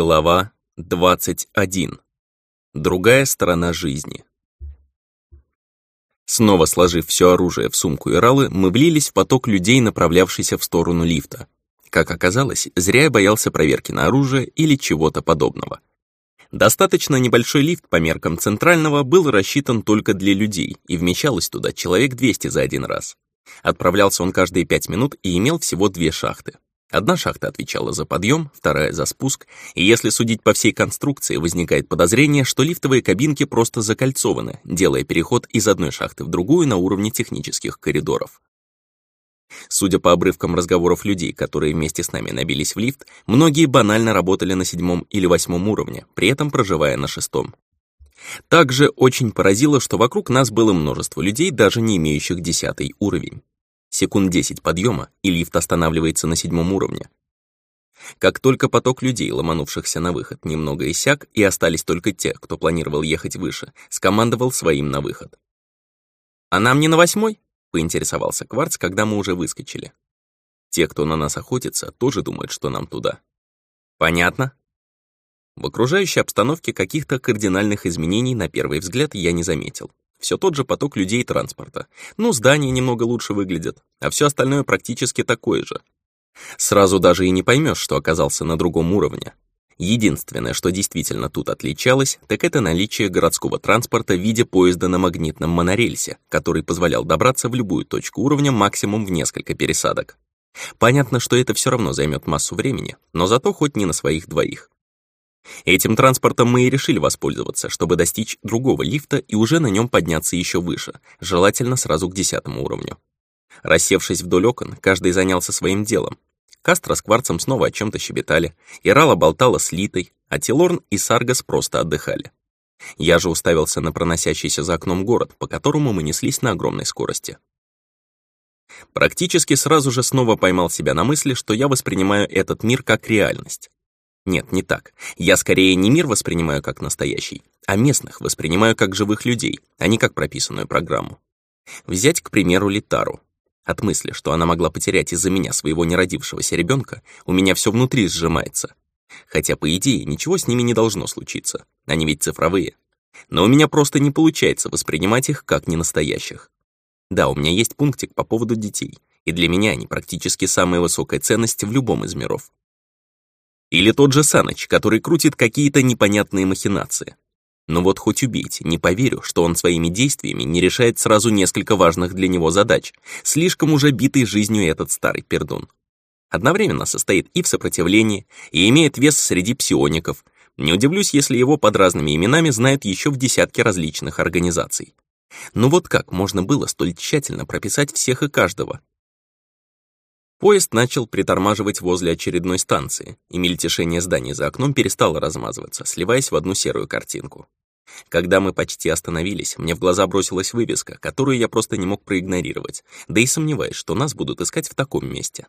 Глава 21. Другая сторона жизни. Снова сложив все оружие в сумку и ралы, мы влились в поток людей, направлявшийся в сторону лифта. Как оказалось, зря я боялся проверки на оружие или чего-то подобного. Достаточно небольшой лифт по меркам центрального был рассчитан только для людей, и вмещалось туда человек 200 за один раз. Отправлялся он каждые 5 минут и имел всего две шахты. Одна шахта отвечала за подъем, вторая — за спуск, и если судить по всей конструкции, возникает подозрение, что лифтовые кабинки просто закольцованы, делая переход из одной шахты в другую на уровне технических коридоров. Судя по обрывкам разговоров людей, которые вместе с нами набились в лифт, многие банально работали на седьмом или восьмом уровне, при этом проживая на шестом. Также очень поразило, что вокруг нас было множество людей, даже не имеющих десятый уровень. Секунд 10 подъема, и лифт останавливается на седьмом уровне. Как только поток людей, ломанувшихся на выход, немного иссяк, и остались только те, кто планировал ехать выше, скомандовал своим на выход. «А нам не на восьмой?» — поинтересовался Кварц, когда мы уже выскочили. Те, кто на нас охотится, тоже думают, что нам туда. Понятно. В окружающей обстановке каких-то кардинальных изменений на первый взгляд я не заметил. Все тот же поток людей и транспорта. Ну, здания немного лучше выглядят, а все остальное практически такое же. Сразу даже и не поймешь, что оказался на другом уровне. Единственное, что действительно тут отличалось, так это наличие городского транспорта в виде поезда на магнитном монорельсе, который позволял добраться в любую точку уровня максимум в несколько пересадок. Понятно, что это все равно займет массу времени, но зато хоть не на своих двоих. Этим транспортом мы и решили воспользоваться, чтобы достичь другого лифта и уже на нем подняться еще выше, желательно сразу к десятому уровню. Рассевшись вдоль окон, каждый занялся своим делом. Кастро с Кварцем снова о чем-то щебетали, Ирала болтала с Литой, а Тилорн и Саргас просто отдыхали. Я же уставился на проносящийся за окном город, по которому мы неслись на огромной скорости. Практически сразу же снова поймал себя на мысли, что я воспринимаю этот мир как реальность. Нет, не так. Я скорее не мир воспринимаю как настоящий, а местных воспринимаю как живых людей, а не как прописанную программу. Взять, к примеру, Литару. От мысли, что она могла потерять из-за меня своего неродившегося ребенка, у меня все внутри сжимается. Хотя, по идее, ничего с ними не должно случиться. Они ведь цифровые. Но у меня просто не получается воспринимать их как ненастоящих. Да, у меня есть пунктик по поводу детей, и для меня они практически самая высокая ценность в любом из миров. Или тот же Саныч, который крутит какие-то непонятные махинации. Но вот хоть убейте, не поверю, что он своими действиями не решает сразу несколько важных для него задач, слишком уже битый жизнью этот старый пердун. Одновременно состоит и в сопротивлении, и имеет вес среди псиоников. Не удивлюсь, если его под разными именами знают еще в десятке различных организаций. Но вот как можно было столь тщательно прописать всех и каждого, Поезд начал притормаживать возле очередной станции, и мельтешение зданий за окном перестало размазываться, сливаясь в одну серую картинку. Когда мы почти остановились, мне в глаза бросилась вывеска, которую я просто не мог проигнорировать, да и сомневаюсь, что нас будут искать в таком месте.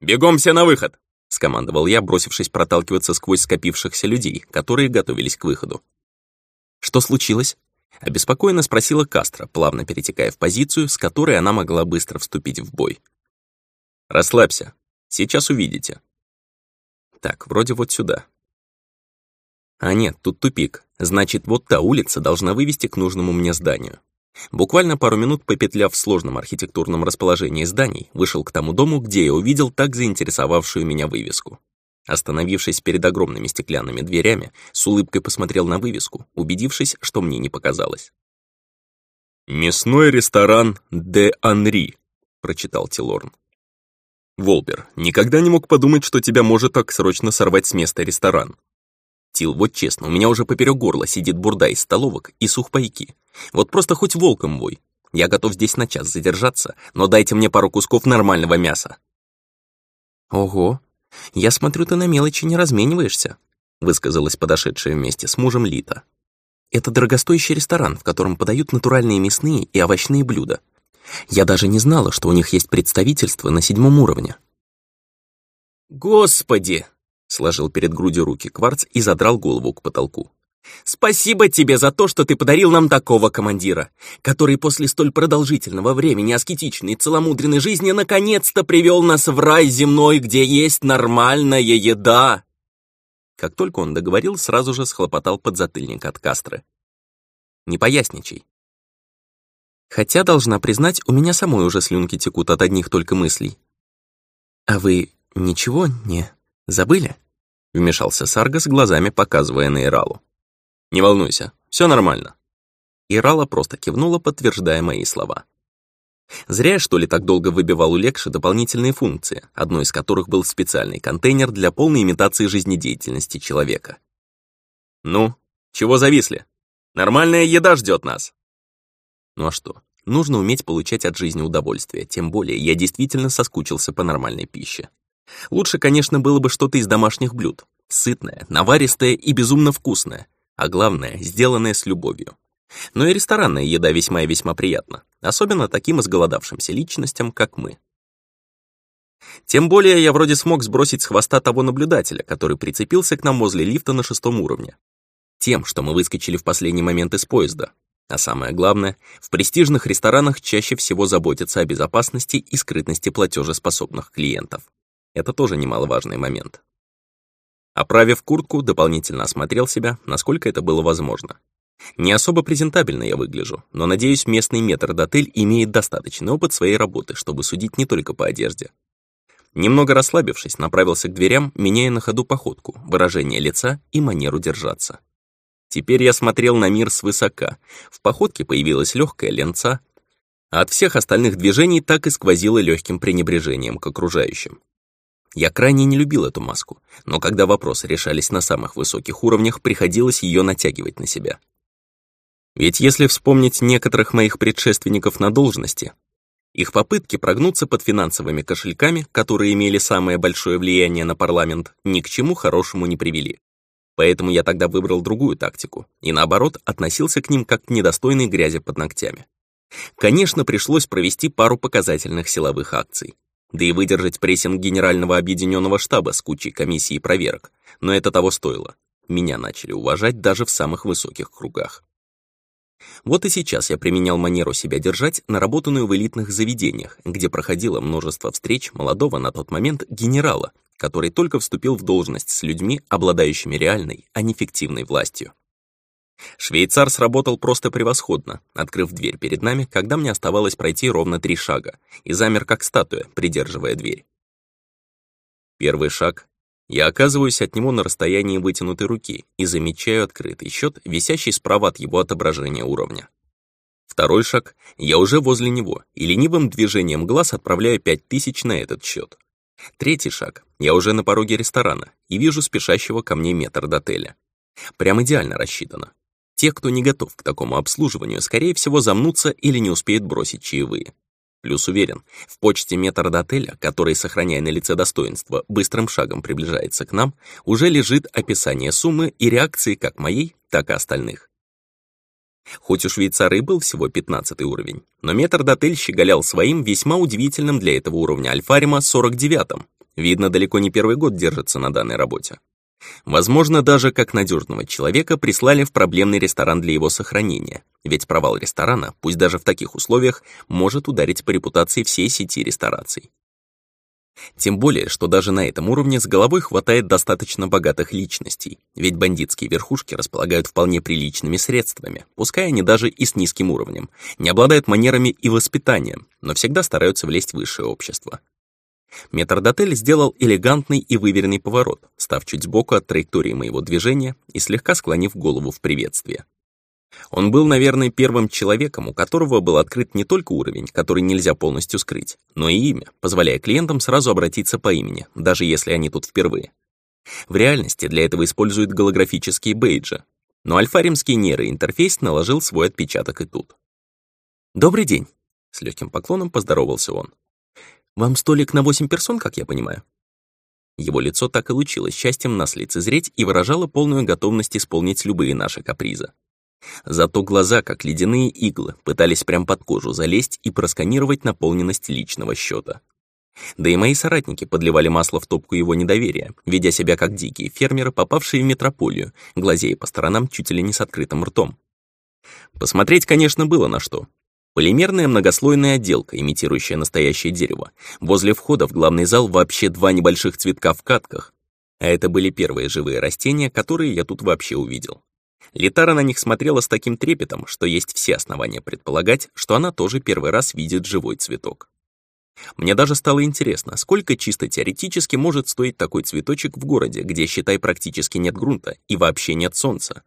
«Бегом все на выход!» — скомандовал я, бросившись проталкиваться сквозь скопившихся людей, которые готовились к выходу. «Что случилось?» — обеспокоенно спросила Кастро, плавно перетекая в позицию, с которой она могла быстро вступить в бой. Расслабься. Сейчас увидите. Так, вроде вот сюда. А нет, тут тупик. Значит, вот та улица должна вывести к нужному мне зданию. Буквально пару минут попетляв в сложном архитектурном расположении зданий, вышел к тому дому, где я увидел так заинтересовавшую меня вывеску. Остановившись перед огромными стеклянными дверями, с улыбкой посмотрел на вывеску, убедившись, что мне не показалось. «Мясной ресторан «Де Анри», — прочитал Тилорн. Волбер, никогда не мог подумать, что тебя может так срочно сорвать с места ресторан. Тил, вот честно, у меня уже поперек горла сидит бурда из столовок и сухпайки. Вот просто хоть волком вой. Я готов здесь на час задержаться, но дайте мне пару кусков нормального мяса. Ого, я смотрю, ты на мелочи не размениваешься, высказалась подошедшая вместе с мужем Лита. Это дорогостоящий ресторан, в котором подают натуральные мясные и овощные блюда. Я даже не знала, что у них есть представительство на седьмом уровне. «Господи!» — сложил перед грудью руки Кварц и задрал голову к потолку. «Спасибо тебе за то, что ты подарил нам такого командира, который после столь продолжительного времени аскетичной и целомудренной жизни наконец-то привел нас в рай земной, где есть нормальная еда!» Как только он договорил, сразу же схлопотал подзатыльник от Кастры. «Не поясничай». Хотя, должна признать, у меня самой уже слюнки текут от одних только мыслей. «А вы ничего не забыли?» Вмешался Саргас глазами, показывая на Иралу. «Не волнуйся, все нормально». Ирала просто кивнула, подтверждая мои слова. Зря, что ли, так долго выбивал у Лекши дополнительные функции, одной из которых был специальный контейнер для полной имитации жизнедеятельности человека. «Ну, чего зависли? Нормальная еда ждет нас!» Ну а что, нужно уметь получать от жизни удовольствие, тем более я действительно соскучился по нормальной пище. Лучше, конечно, было бы что-то из домашних блюд. Сытное, наваристое и безумно вкусное, а главное, сделанное с любовью. Но и ресторанная еда весьма и весьма приятна, особенно таким изголодавшимся личностям, как мы. Тем более я вроде смог сбросить с хвоста того наблюдателя, который прицепился к нам возле лифта на шестом уровне. Тем, что мы выскочили в последний момент из поезда. А самое главное, в престижных ресторанах чаще всего заботятся о безопасности и скрытности платежеспособных клиентов. Это тоже немаловажный момент. Оправив куртку, дополнительно осмотрел себя, насколько это было возможно. Не особо презентабельно я выгляжу, но, надеюсь, местный метрдотель имеет достаточный опыт своей работы, чтобы судить не только по одежде. Немного расслабившись, направился к дверям, меняя на ходу походку, выражение лица и манеру держаться. Теперь я смотрел на мир свысока. В походке появилась легкая ленца, а от всех остальных движений так и сквозило легким пренебрежением к окружающим. Я крайне не любил эту маску, но когда вопросы решались на самых высоких уровнях, приходилось ее натягивать на себя. Ведь если вспомнить некоторых моих предшественников на должности, их попытки прогнуться под финансовыми кошельками, которые имели самое большое влияние на парламент, ни к чему хорошему не привели. Поэтому я тогда выбрал другую тактику и, наоборот, относился к ним как к недостойной грязи под ногтями. Конечно, пришлось провести пару показательных силовых акций, да и выдержать прессинг Генерального объединенного штаба с кучей комиссий и проверок, но это того стоило. Меня начали уважать даже в самых высоких кругах. Вот и сейчас я применял манеру себя держать, наработанную в элитных заведениях, где проходило множество встреч молодого на тот момент генерала, который только вступил в должность с людьми, обладающими реальной, а не фиктивной властью. Швейцар сработал просто превосходно, открыв дверь перед нами, когда мне оставалось пройти ровно три шага, и замер как статуя, придерживая дверь. Первый шаг я оказываюсь от него на расстоянии вытянутой руки и замечаю открытый счет, висящий справа от его отображения уровня. Второй шаг — я уже возле него и ленивым движением глаз отправляю 5000 на этот счет. Третий шаг — я уже на пороге ресторана и вижу спешащего ко мне метр до отеля. Прям идеально рассчитано. Те, кто не готов к такому обслуживанию, скорее всего замнутся или не успеют бросить чаевые. Плюс уверен, в почте метрдотеля, который, сохраняя на лице достоинство, быстрым шагом приближается к нам, уже лежит описание суммы и реакции как моей, так и остальных. Хоть у швейцара и был всего 15 уровень, но метрдотель щеголял своим весьма удивительным для этого уровня альфарима 49-м. Видно, далеко не первый год держится на данной работе. Возможно, даже как надежного человека прислали в проблемный ресторан для его сохранения, ведь провал ресторана, пусть даже в таких условиях, может ударить по репутации всей сети рестораций. Тем более, что даже на этом уровне с головой хватает достаточно богатых личностей, ведь бандитские верхушки располагают вполне приличными средствами, пускай они даже и с низким уровнем, не обладают манерами и воспитанием, но всегда стараются влезть в высшее общество. Метрдотель сделал элегантный и выверенный поворот, став чуть сбоку от траектории моего движения и слегка склонив голову в приветствие. Он был, наверное, первым человеком, у которого был открыт не только уровень, который нельзя полностью скрыть, но и имя, позволяя клиентам сразу обратиться по имени, даже если они тут впервые. В реальности для этого используют голографические бейджи, но альфаримский нейроинтерфейс наложил свой отпечаток и тут. «Добрый день!» — с легким поклоном поздоровался он. Вам столик на восемь персон, как я понимаю?» Его лицо так и лучилось счастьем нас лицезреть и выражало полную готовность исполнить любые наши капризы. Зато глаза, как ледяные иглы, пытались прям под кожу залезть и просканировать наполненность личного счета. Да и мои соратники подливали масло в топку его недоверия, ведя себя как дикие фермеры, попавшие в метрополию, глазея по сторонам чуть ли не с открытым ртом. Посмотреть, конечно, было на что, Полимерная многослойная отделка, имитирующая настоящее дерево. Возле входа в главный зал вообще два небольших цветка в катках. А это были первые живые растения, которые я тут вообще увидел. Литара на них смотрела с таким трепетом, что есть все основания предполагать, что она тоже первый раз видит живой цветок. Мне даже стало интересно, сколько чисто теоретически может стоить такой цветочек в городе, где, считай, практически нет грунта и вообще нет солнца.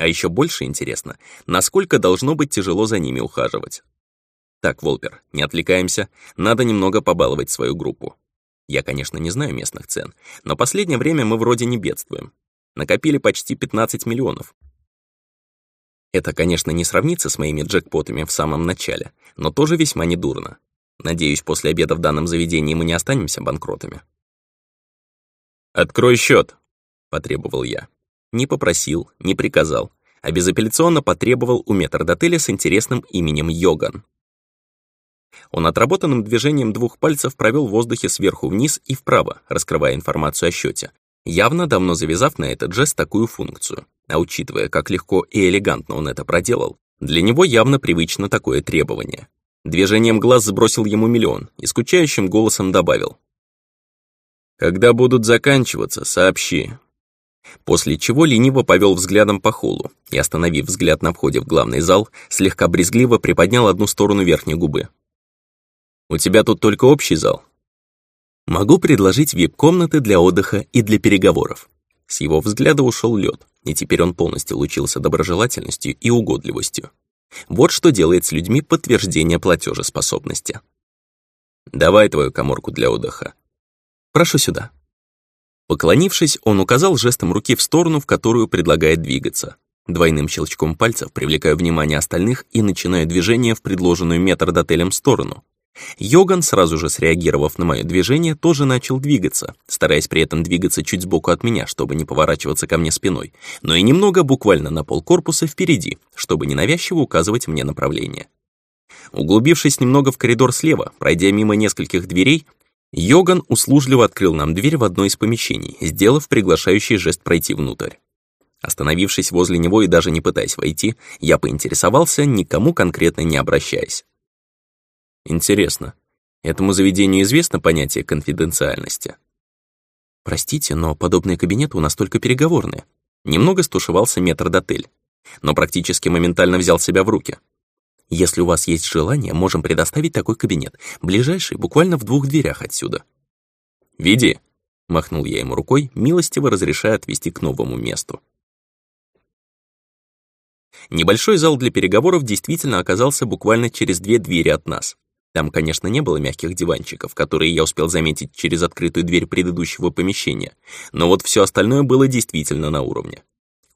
А еще больше интересно, насколько должно быть тяжело за ними ухаживать. Так, Волпер, не отвлекаемся, надо немного побаловать свою группу. Я, конечно, не знаю местных цен, но последнее время мы вроде не бедствуем. Накопили почти 15 миллионов. Это, конечно, не сравнится с моими джекпотами в самом начале, но тоже весьма недурно. Надеюсь, после обеда в данном заведении мы не останемся банкротами. «Открой счет, потребовал я. Не попросил, не приказал, а безапелляционно потребовал у метрдотеля с интересным именем Йоган. Он отработанным движением двух пальцев провел в воздухе сверху вниз и вправо, раскрывая информацию о счете, явно давно завязав на этот жест такую функцию. А учитывая, как легко и элегантно он это проделал, для него явно привычно такое требование. Движением глаз сбросил ему миллион и скучающим голосом добавил. «Когда будут заканчиваться, сообщи». После чего лениво повел взглядом по холлу и, остановив взгляд на входе в главный зал, слегка брезгливо приподнял одну сторону верхней губы. «У тебя тут только общий зал?» «Могу предложить вип-комнаты для отдыха и для переговоров». С его взгляда ушел лед, и теперь он полностью лучился доброжелательностью и угодливостью. Вот что делает с людьми подтверждение платежеспособности. «Давай твою коморку для отдыха». «Прошу сюда». Поклонившись, он указал жестом руки в сторону, в которую предлагает двигаться. Двойным щелчком пальцев привлекаю внимание остальных и начинаю движение в предложенную метрдотелем сторону. Йоган, сразу же среагировав на мое движение, тоже начал двигаться, стараясь при этом двигаться чуть сбоку от меня, чтобы не поворачиваться ко мне спиной, но и немного буквально на пол корпуса впереди, чтобы ненавязчиво указывать мне направление. Углубившись немного в коридор слева, пройдя мимо нескольких дверей, Йоган услужливо открыл нам дверь в одно из помещений, сделав приглашающий жест пройти внутрь. Остановившись возле него и даже не пытаясь войти, я поинтересовался, никому конкретно не обращаясь. Интересно, этому заведению известно понятие конфиденциальности? Простите, но подобные кабинеты у нас только переговорные. Немного стушевался метрдотель, но практически моментально взял себя в руки. Если у вас есть желание, можем предоставить такой кабинет, ближайший, буквально в двух дверях отсюда. «Веди», — махнул я ему рукой, милостиво разрешая отвести к новому месту. Небольшой зал для переговоров действительно оказался буквально через две двери от нас. Там, конечно, не было мягких диванчиков, которые я успел заметить через открытую дверь предыдущего помещения, но вот все остальное было действительно на уровне.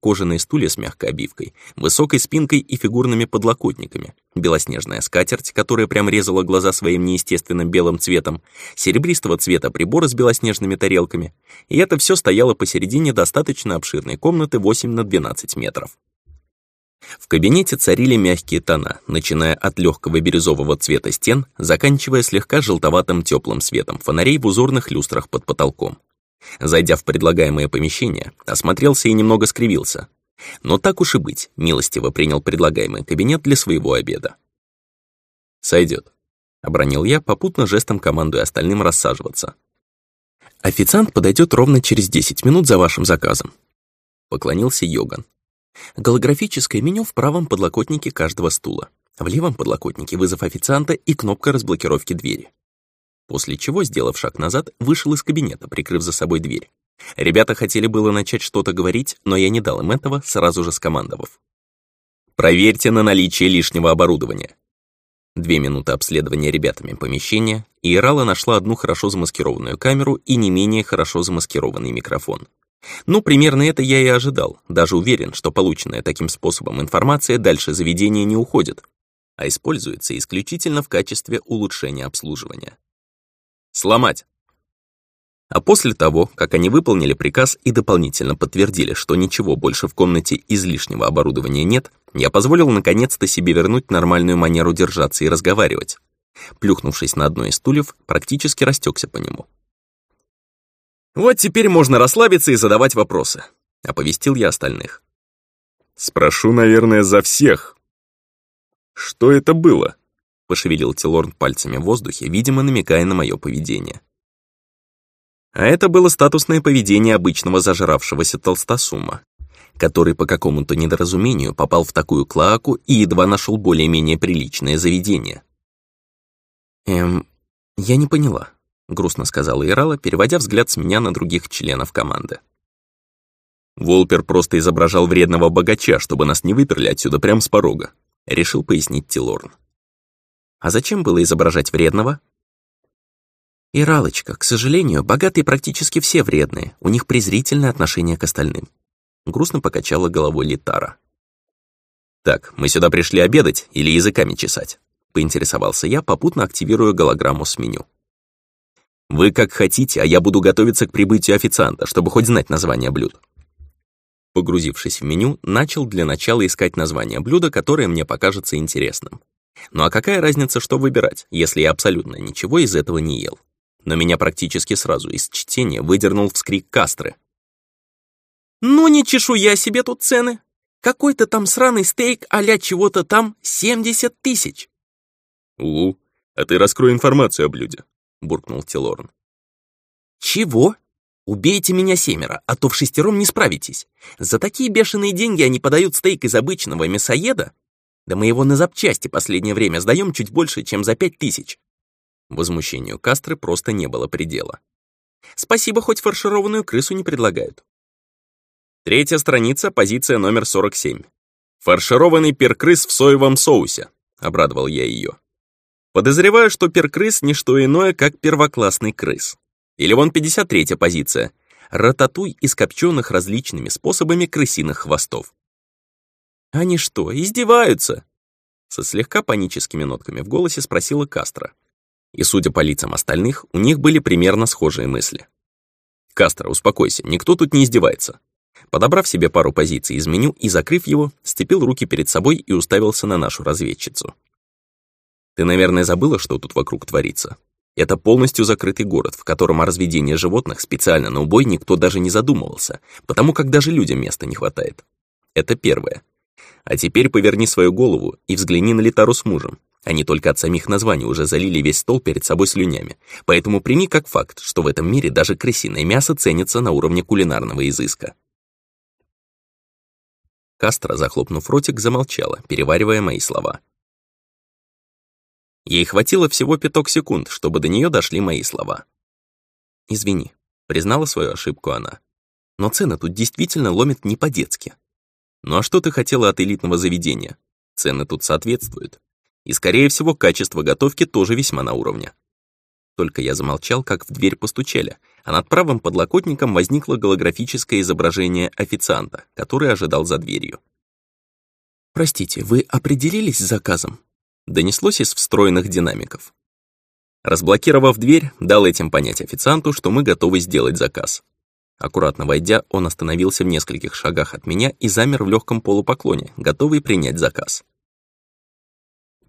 Кожаные стулья с мягкой обивкой, высокой спинкой и фигурными подлокотниками, белоснежная скатерть, которая прям резала глаза своим неестественным белым цветом, серебристого цвета приборы с белоснежными тарелками, и это все стояло посередине достаточно обширной комнаты 8 на 12 метров. В кабинете царили мягкие тона, начиная от легкого бирюзового цвета стен, заканчивая слегка желтоватым теплым светом фонарей в узорных люстрах под потолком. Зайдя в предлагаемое помещение, осмотрелся и немного скривился. Но так уж и быть, милостиво принял предлагаемый кабинет для своего обеда. «Сойдет», — обронил я, попутно жестом командуя остальным рассаживаться. «Официант подойдет ровно через 10 минут за вашим заказом», — поклонился Йоган. Голографическое меню в правом подлокотнике каждого стула. В левом подлокотнике вызов официанта и кнопка разблокировки двери. После чего, сделав шаг назад, вышел из кабинета, прикрыв за собой дверь. Ребята хотели было начать что-то говорить, но я не дал им этого, сразу же скомандовав. «Проверьте на наличие лишнего оборудования». Две минуты обследования ребятами помещения, и Ирала нашла одну хорошо замаскированную камеру и не менее хорошо замаскированный микрофон. Ну, примерно это я и ожидал, даже уверен, что полученная таким способом информация дальше заведения не уходит, а используется исключительно в качестве улучшения обслуживания. Сломать! А после того, как они выполнили приказ и дополнительно подтвердили, что ничего больше в комнате излишнего оборудования нет, я позволил наконец-то себе вернуть нормальную манеру держаться и разговаривать. Плюхнувшись на одно из стульев, практически растекся по нему. «Вот теперь можно расслабиться и задавать вопросы», — оповестил я остальных. «Спрошу, наверное, за всех. Что это было?» — пошевелил Тилорн пальцами в воздухе, видимо, намекая на мое поведение. А это было статусное поведение обычного зажравшегося толстосума, который по какому-то недоразумению попал в такую клоаку и едва нашел более-менее приличное заведение. «Эм, я не поняла», — грустно сказала Ирала, переводя взгляд с меня на других членов команды. Волпер просто изображал вредного богача, чтобы нас не выперли отсюда прямо с порога, решил пояснить Тилорн. А зачем было изображать вредного? Иралочка, к сожалению, богатые практически все вредные, у них презрительное отношение к остальным. Грустно покачала головой Литара. «Так, мы сюда пришли обедать или языками чесать?» Поинтересовался я, попутно активируя голограмму с меню. «Вы как хотите, а я буду готовиться к прибытию официанта, чтобы хоть знать название блюд». Погрузившись в меню, начал для начала искать название блюда, которое мне покажется интересным. Ну а какая разница, что выбирать, если я абсолютно ничего из этого не ел? Но меня практически сразу из чтения выдернул вскрик Кастры, ну не чешу я себе тут цены. Какой-то там сраный стейк а чего-то там 70 тысяч. У, а ты раскрой информацию о блюде, буркнул Тилорн. Чего? Убейте меня семеро, а то в шестером не справитесь. За такие бешеные деньги они подают стейк из обычного мясоеда? Да мы его на запчасти последнее время сдаем чуть больше, чем за пять тысяч. Возмущению Кастры просто не было предела. Спасибо, хоть фаршированную крысу не предлагают. Третья страница, позиция номер 47. «Фаршированный перкрыс в соевом соусе», — обрадовал я ее. Подозреваю, что перкрыс — не что иное, как первоклассный крыс. Или вон 53-я позиция. Рататуй из копченых различными способами крысиных хвостов. «Они что, издеваются?» Со слегка паническими нотками в голосе спросила Кастро. И, судя по лицам остальных, у них были примерно схожие мысли. «Кастро, успокойся, никто тут не издевается. Подобрав себе пару позиций из меню и закрыв его, степил руки перед собой и уставился на нашу разведчицу. «Ты, наверное, забыла, что тут вокруг творится? Это полностью закрытый город, в котором о разведении животных специально на убой никто даже не задумывался, потому как даже людям места не хватает. Это первое. А теперь поверни свою голову и взгляни на Литару с мужем. Они только от самих названий уже залили весь стол перед собой слюнями, поэтому прими как факт, что в этом мире даже крысиное мясо ценится на уровне кулинарного изыска. Кастро, захлопнув ротик, замолчала, переваривая мои слова. Ей хватило всего пяток секунд, чтобы до нее дошли мои слова. «Извини», — признала свою ошибку она. «Но цены тут действительно ломят не по-детски». «Ну а что ты хотела от элитного заведения? Цены тут соответствуют. И, скорее всего, качество готовки тоже весьма на уровне». Только я замолчал, как в дверь постучали, а над правым подлокотником возникло голографическое изображение официанта, который ожидал за дверью. «Простите, вы определились с заказом?» Донеслось из встроенных динамиков. Разблокировав дверь, дал этим понять официанту, что мы готовы сделать заказ. Аккуратно войдя, он остановился в нескольких шагах от меня и замер в легком полупоклоне, готовый принять заказ.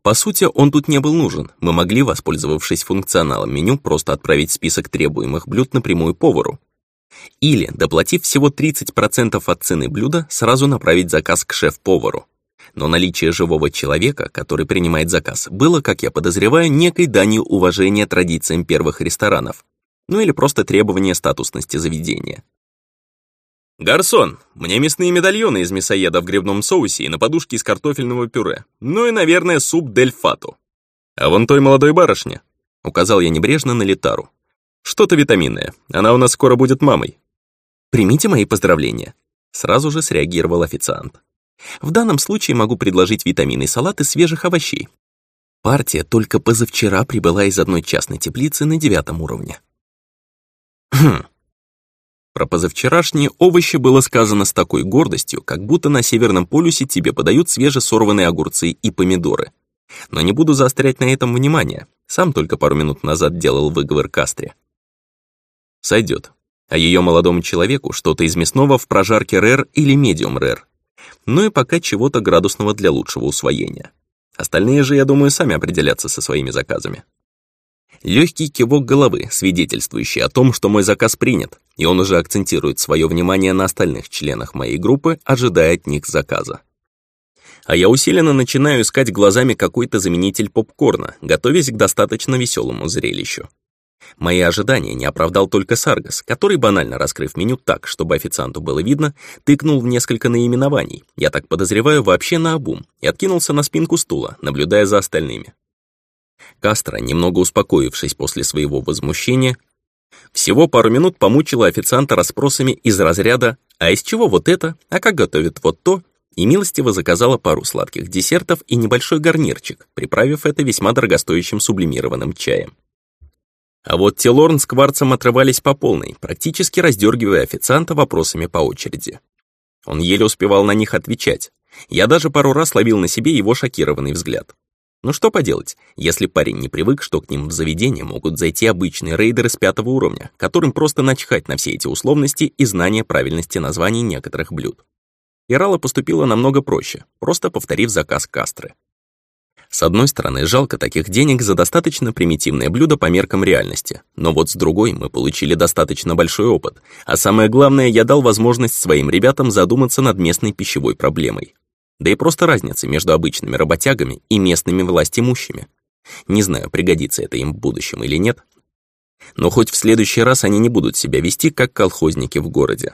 По сути, он тут не был нужен. Мы могли, воспользовавшись функционалом меню, просто отправить список требуемых блюд напрямую повару. Или, доплатив всего 30% от цены блюда, сразу направить заказ к шеф-повару. Но наличие живого человека, который принимает заказ, было, как я подозреваю, некой данью уважения традициям первых ресторанов. Ну или просто требование статусности заведения. «Гарсон, мне мясные медальоны из мясоеда в грибном соусе и на подушке из картофельного пюре. Ну и, наверное, суп дель фату. А вон той молодой барышне», — указал я небрежно на Литару. «Что-то витаминное. Она у нас скоро будет мамой». «Примите мои поздравления», — сразу же среагировал официант. «В данном случае могу предложить витаминный салат из свежих овощей. Партия только позавчера прибыла из одной частной теплицы на девятом уровне». «Хм, про позавчерашние овощи было сказано с такой гордостью, как будто на Северном полюсе тебе подают свежесорванные огурцы и помидоры. Но не буду заострять на этом внимание, сам только пару минут назад делал выговор Кастре. Сойдет. А ее молодому человеку что-то из мясного в прожарке рэр или медиум рэр. Ну и пока чего-то градусного для лучшего усвоения. Остальные же, я думаю, сами определятся со своими заказами. Легкий кивок головы, свидетельствующий о том, что мой заказ принят, и он уже акцентирует свое внимание на остальных членах моей группы, ожидая от них заказа. А я усиленно начинаю искать глазами какой-то заменитель попкорна, готовясь к достаточно веселому зрелищу. Мои ожидания не оправдал только Саргас, который, банально раскрыв меню так, чтобы официанту было видно, тыкнул в несколько наименований, я так подозреваю, вообще на обум, и откинулся на спинку стула, наблюдая за остальными. Кастро, немного успокоившись после своего возмущения, всего пару минут помучила официанта расспросами из разряда «А из чего вот это? А как готовят вот то?» и милостиво заказала пару сладких десертов и небольшой гарнирчик, приправив это весьма дорогостоящим сублимированным чаем. А вот Телорн с Кварцем отрывались по полной, практически раздергивая официанта вопросами по очереди. Он еле успевал на них отвечать. Я даже пару раз ловил на себе его шокированный взгляд. Ну что поделать, если парень не привык, что к ним в заведение могут зайти обычные рейдеры с пятого уровня, которым просто начхать на все эти условности и знания правильности названий некоторых блюд. Ирала поступила намного проще, просто повторив заказ Кастры. С одной стороны, жалко таких денег за достаточно примитивное блюдо по меркам реальности, но вот с другой мы получили достаточно большой опыт, а самое главное, я дал возможность своим ребятам задуматься над местной пищевой проблемой. Да и просто разница между обычными работягами и местными властимущими. Не знаю, пригодится это им в будущем или нет. Но хоть в следующий раз они не будут себя вести, как колхозники в городе.